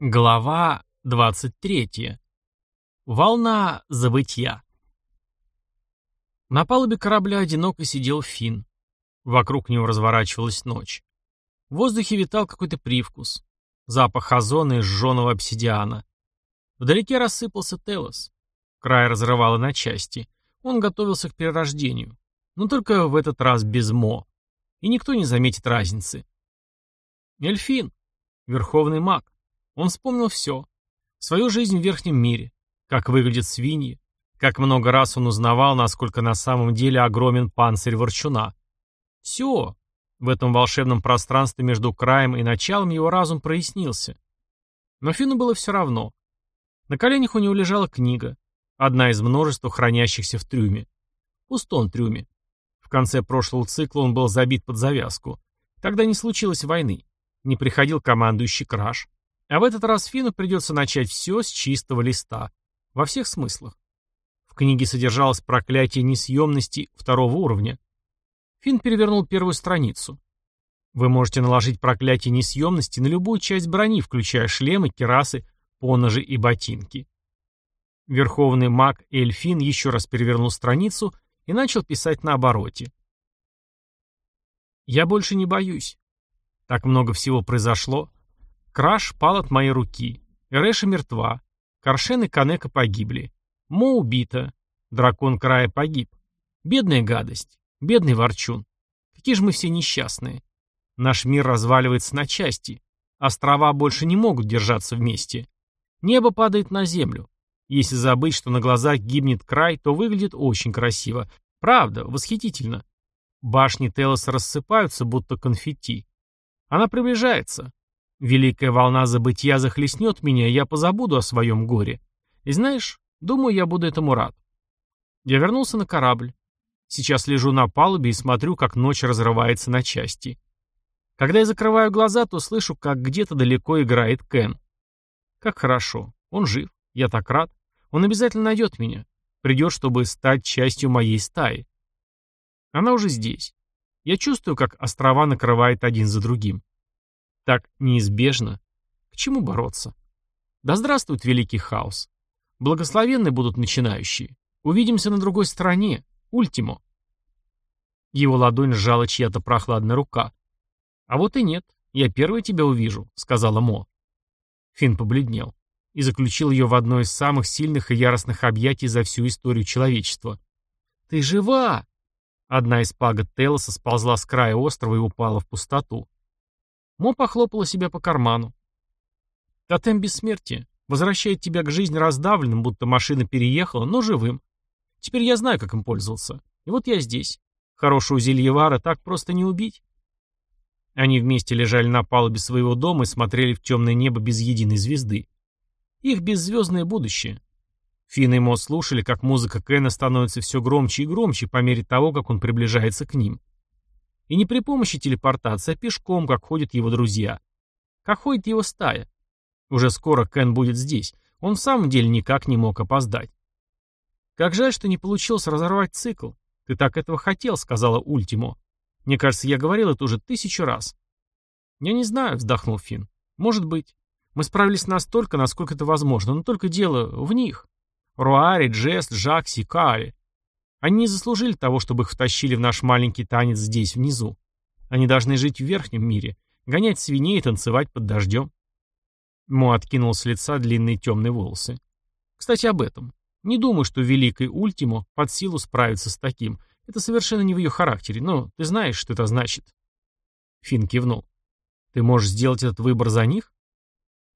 Глава 23. Волна забытья. На палубе корабля одиноко сидел Финн. Вокруг него разворачивалась ночь. В воздухе витал какой-то привкус. Запах озона и сжженного обсидиана. Вдалеке рассыпался Телос. Край разрывало на части. Он готовился к перерождению. Но только в этот раз без Мо. И никто не заметит разницы. Эльфин. Верховный маг. Он вспомнил все. Свою жизнь в верхнем мире. Как выглядят свиньи. Как много раз он узнавал, насколько на самом деле огромен панцирь ворчуна. Все. В этом волшебном пространстве между краем и началом его разум прояснился. Но Фину было все равно. На коленях у него лежала книга. Одна из множества хранящихся в трюме. Пустом трюме. В конце прошлого цикла он был забит под завязку. Тогда не случилось войны. Не приходил командующий Краш. А в этот раз Фину придется начать все с чистого листа. Во всех смыслах. В книге содержалось проклятие несъемности второго уровня. Фин перевернул первую страницу. Вы можете наложить проклятие несъемности на любую часть брони, включая шлемы, керасы, поножи и ботинки. Верховный маг Эльфин еще раз перевернул страницу и начал писать на обороте. «Я больше не боюсь. Так много всего произошло. Краш пал от моей руки. Эреша мертва. Каршен и Канека погибли. Мо убита. Дракон края погиб. Бедная гадость. Бедный ворчун. Какие же мы все несчастные. Наш мир разваливается на части. Острова больше не могут держаться вместе. Небо падает на землю. Если забыть, что на глазах гибнет край, то выглядит очень красиво. Правда, восхитительно. Башни Телоса рассыпаются, будто конфетти. Она приближается. Великая волна забытия захлестнет меня, я позабуду о своем горе. И знаешь, думаю, я буду этому рад. Я вернулся на корабль. Сейчас лежу на палубе и смотрю, как ночь разрывается на части. Когда я закрываю глаза, то слышу, как где-то далеко играет Кен. Как хорошо. Он жив. Я так рад. Он обязательно найдет меня. Придет, чтобы стать частью моей стаи. Она уже здесь. Я чувствую, как острова накрывает один за другим. Так неизбежно. К чему бороться? Да здравствует великий хаос. Благословенны будут начинающие. Увидимся на другой стороне. Ультимо. Его ладонь сжала чья-то прохладная рука. «А вот и нет. Я первый тебя увижу», — сказала Мо. Финн побледнел и заключил ее в одно из самых сильных и яростных объятий за всю историю человечества. «Ты жива!» Одна из пагод Телоса сползла с края острова и упала в пустоту. Мо похлопала себя по карману. Тотем бессмертия. Возвращает тебя к жизни раздавленным, будто машина переехала, но живым. Теперь я знаю, как им пользоваться. И вот я здесь. Хорошего зельевара так просто не убить. Они вместе лежали на палубе своего дома и смотрели в темное небо без единой звезды. Их беззвездное будущее. Финн и Мо слушали, как музыка Кена становится все громче и громче по мере того, как он приближается к ним. И не при помощи телепортации, а пешком, как ходят его друзья. Как ходит его стая. Уже скоро Кен будет здесь. Он в самом деле никак не мог опоздать. «Как жаль, что не получилось разорвать цикл. Ты так этого хотел», — сказала Ультимо. «Мне кажется, я говорил это уже тысячу раз». «Я не знаю», — вздохнул Финн. «Может быть. Мы справились настолько, насколько это возможно, но только дело в них. Руари, Джест, Жакси, Каари. Они не заслужили того, чтобы их втащили в наш маленький танец здесь, внизу. Они должны жить в верхнем мире, гонять свиней и танцевать под дождем. Мо откинул с лица длинные темные волосы. Кстати, об этом. Не думаю, что великой Ультимо под силу справиться с таким. Это совершенно не в ее характере, но ты знаешь, что это значит. Фин кивнул. Ты можешь сделать этот выбор за них?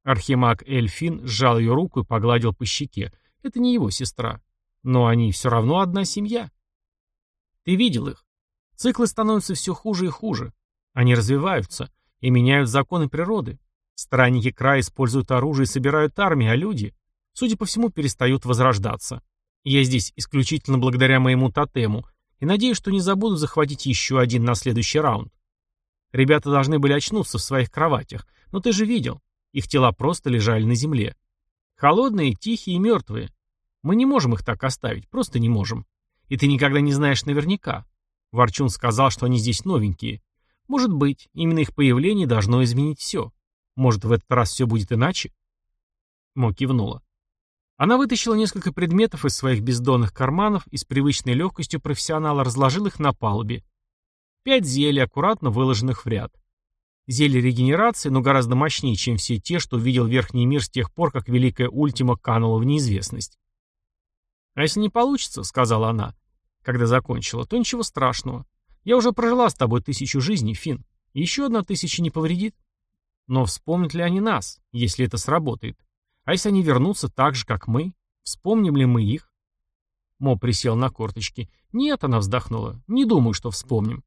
Архимаг Эльфин сжал ее руку и погладил по щеке. Это не его сестра. Но они все равно одна семья. Ты видел их. Циклы становятся все хуже и хуже. Они развиваются и меняют законы природы. Странники края используют оружие и собирают армии, а люди, судя по всему, перестают возрождаться. Я здесь исключительно благодаря моему тотему и надеюсь, что не забуду захватить еще один на следующий раунд. Ребята должны были очнуться в своих кроватях, но ты же видел, их тела просто лежали на земле. Холодные, тихие и мертвые. Мы не можем их так оставить, просто не можем. И ты никогда не знаешь наверняка. Ворчун сказал, что они здесь новенькие. Может быть, именно их появление должно изменить все. Может, в этот раз все будет иначе? Мо кивнула. Она вытащила несколько предметов из своих бездонных карманов и с привычной легкостью профессионала разложила их на палубе. Пять зелий, аккуратно выложенных в ряд. Зелье регенерации, но гораздо мощнее, чем все те, что видел Верхний мир с тех пор, как Великая Ультима канула в неизвестность. «А если не получится», — сказала она, когда закончила, — «то ничего страшного. Я уже прожила с тобой тысячу жизней, Финн. Еще одна тысяча не повредит. Но вспомнят ли они нас, если это сработает? А если они вернутся так же, как мы? Вспомним ли мы их? Мо присел на корточки. Нет, она вздохнула. Не думаю, что вспомним.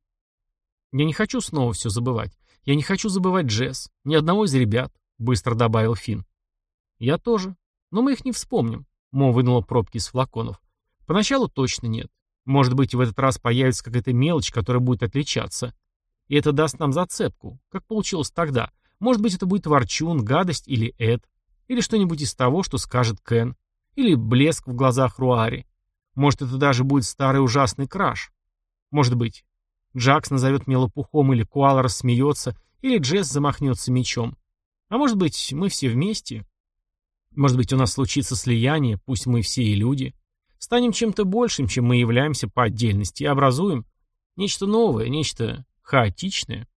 Я не хочу снова все забывать. Я не хочу забывать Джесс. Ни одного из ребят, быстро добавил Финн. Я тоже. Но мы их не вспомним. Мо вынула пробки из флаконов. Поначалу точно нет. Может быть, в этот раз появится какая-то мелочь, которая будет отличаться. И это даст нам зацепку, как получилось тогда. Может быть, это будет ворчун, гадость или эд. Или что-нибудь из того, что скажет Кен. Или блеск в глазах Руари. Может, это даже будет старый ужасный краш. Может быть, Джакс назовет меня лопухом, или Куала рассмеется, или Джесс замахнется мечом. А может быть, мы все вместе. Может быть, у нас случится слияние, пусть мы все и люди. Станем чем-то большим, чем мы являемся по отдельности, и образуем нечто новое, нечто хаотичное.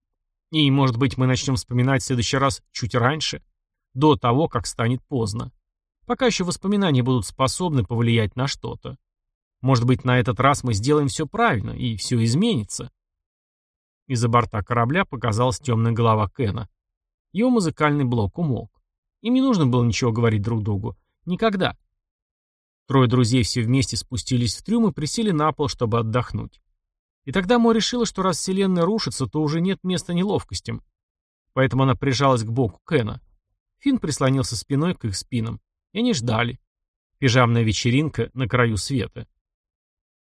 И, может быть, мы начнем вспоминать в следующий раз чуть раньше, до того, как станет поздно. Пока еще воспоминания будут способны повлиять на что-то. Может быть, на этот раз мы сделаем все правильно, и все изменится. Из-за борта корабля показалась темная голова Кена. Его музыкальный блок умолк. Им не нужно было ничего говорить друг другу. Никогда. Трое друзей все вместе спустились в трюм и присели на пол, чтобы отдохнуть. И тогда Мо решила, что раз вселенная рушится, то уже нет места неловкостям. Поэтому она прижалась к боку Кена. Финн прислонился спиной к их спинам. И они ждали. Пижамная вечеринка на краю света.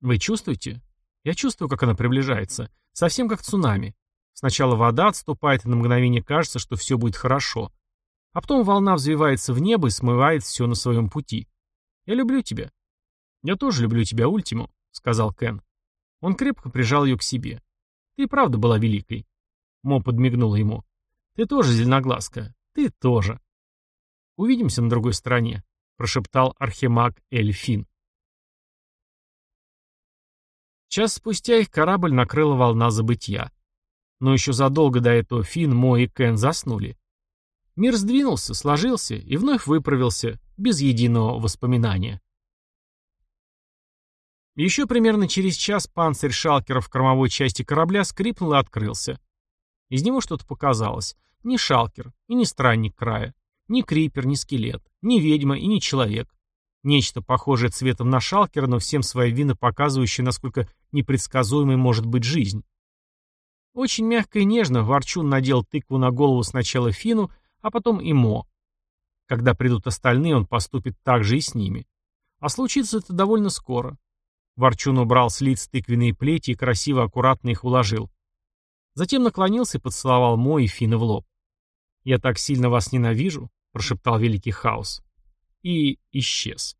Вы чувствуете? Я чувствую, как она приближается. Совсем как цунами. Сначала вода отступает, и на мгновение кажется, что все будет хорошо. А потом волна взвивается в небо и смывает все на своем пути. Я люблю тебя. Я тоже люблю тебя, Ультиму, сказал Кен. Он крепко прижал ее к себе. Ты правда была великой. Мо подмигнула ему. Ты тоже зеленоглазка. Ты тоже. Увидимся на другой стороне, прошептал архимаг Эльфин. Час спустя их корабль накрыла волна забытья. Но еще задолго до этого Финн, Мо и Кен заснули. Мир сдвинулся, сложился и вновь выправился, без единого воспоминания. Еще примерно через час панцирь шалкера в кормовой части корабля скрипнул и открылся. Из него что-то показалось. Ни шалкер и ни странник края. Ни крипер, ни скелет. Ни ведьма и ни человек. Нечто похожее цветом на шалкера, но всем свои вины показывающее, насколько непредсказуемой может быть жизнь. Очень мягко и нежно Ворчун надел тыкву на голову сначала Фину, а потом и Мо. Когда придут остальные, он поступит так же и с ними. А случится это довольно скоро. Ворчун убрал с лиц тыквенные плети и красиво аккуратно их уложил. Затем наклонился и поцеловал Мо и Фина в лоб. «Я так сильно вас ненавижу», — прошептал Великий Хаос. И исчез.